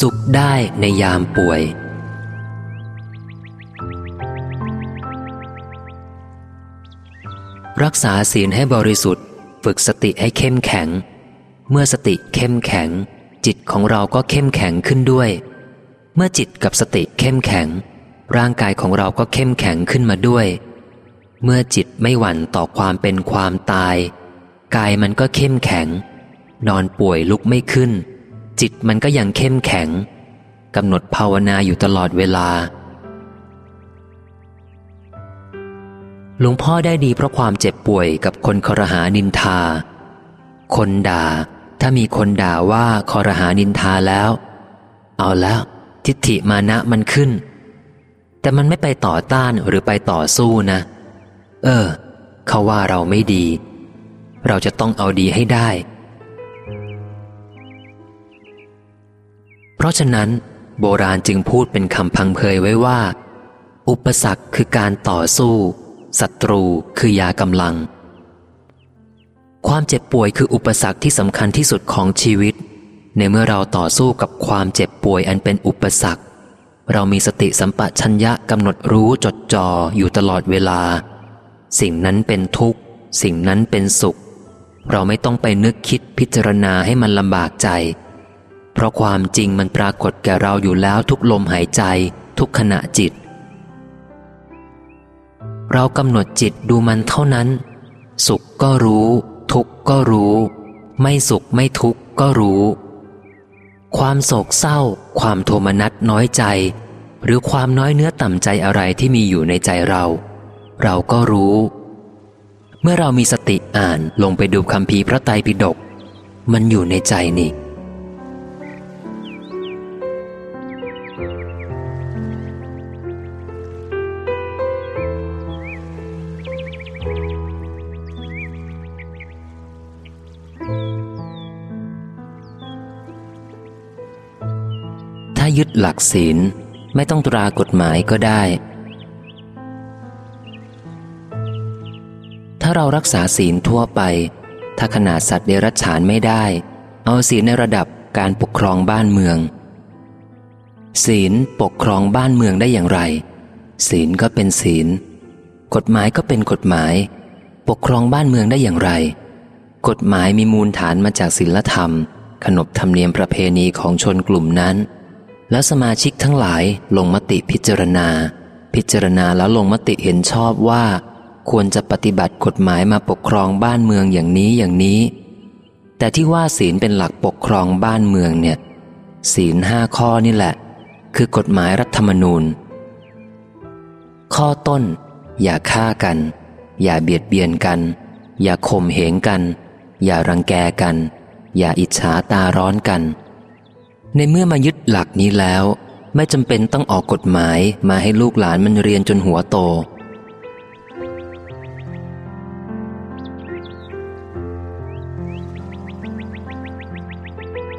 สุขได้ในยามป่วย รักษาศีลให้บริสุทธิ์ ฝึกสติให้เข้มแข็ง เมื่อสติเข้มแข็ง จิตของเราก็เข้มแข็งขึ้นด้วย เมื่อจิตกับสติเข้มแข็ง ร่างกายของเราก็เข้มแข็งขึ้นมาด้วย เมื่อจิตไม่หวั่นต่อความเป็นความตาย กายมันก็เข้มแข็ง นอนป่วยลุกไม่ขึ้น จิตมันก็ยังเข้มแข็งกำหนดภาวนาอยู่ตลอดเวลา หลวงพ่อได้ดีเพราะความเจ็บป่วยกับคนคอรหานินทา คนด่า ถ้ามีคนด่าว่าคอรหานินทาแล้ว เอาแล้ว ทิฏฐิมานะมันขึ้น แต่มันไม่ไปต่อต้านหรือไปต่อสู้นะ เออ เขาว่าเราไม่ดี เราจะต้องเอาดีให้ได้ ราะฉะนั้น โบราณจึงพูดเป็นคำพังเพยไว้ว่า อุปสรรคคือการต่อสู้ศัตรูคือยากำลัง ความเจ็บป่วยคืออุปสรรคที่สำคัญที่สุดของชีวิต ในเมื่อเราต่อสู้กับความเจ็บป่วยอันเป็นอุปสรรค เรามีสติสัมปชัญญะกำหนดรู้จดจ่ออยู่ตลอดเวลา สิ่งนั้นเป็นทุกข์ สิ่งนั้นเป็นสุข เราไม่ต้องไปนึกคิดพิจารณาให้มันลำบากใจ เพราะความจริงมันปรากฏแก่เราอยู่แล้วทุกลมหายใจ ทุกขณะจิต เรากำหนดจิตดูมันเท่านั้น สุขก็รู้ ทุกข์ก็รู้ ไม่สุขไม่ทุกข์ก็รู้ ความโศกเศร้า ความโทมนัสน้อยใจ หรือความน้อยเนื้อต่ำใจอะไรที่มีอยู่ในใจเรา เราก็รู้ เมื่อเรามีสติอ่านลงไปดูคำพีพระไตรปิฎกมันอยู่ในใจนี่ายึดหลักศีลไม่ต้องตรากฎหมายก็ได้ ถ้าเรารักษาศีลทั่วไป ถ้าขนาดสัตว์เดรัจฉานไม่ได้ เอาศีลในระดับการปกครองบ้านเมือง ศีลปกครองบ้านเมืองได้อย่างไร ศีลก็เป็นศีล กฎหมายก็เป็นกฎหมาย ปกครองบ้านเมืองได้อย่างไร กฎหมายมีมูลฐานมาจากศีลธรรม ขนบธรรมเนียมประเพณีของชนกลุ่มนั้น แล้วสมาชิกทั้งหลายลงมติพิจารณา พิจารณาแล้วลงมติเห็นชอบว่า ควรจะปฏิบัติกฎหมายมาปกครองบ้านเมืองอย่างนี้อย่างนี้ แต่ที่ว่าศีลเป็นหลักปกครองบ้านเมืองเนี่ย ศีลห้าข้อนี่แหละ คือกฎหมายรัฐธรรมนูญ ข้อต้น อย่าฆ่ากัน อย่าเบียดเบียนกัน อย่าข่มเหงกัน อย่ารังแกกัน อย่าอิจฉาตาร้อนกัน ในเมื่อมายึดหลักนี้แล้ว ไม่จำเป็นต้องออกกฎหมายมาให้ลูกหลานมันเรียนจนหัวโต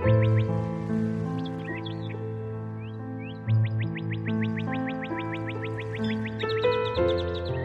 thank you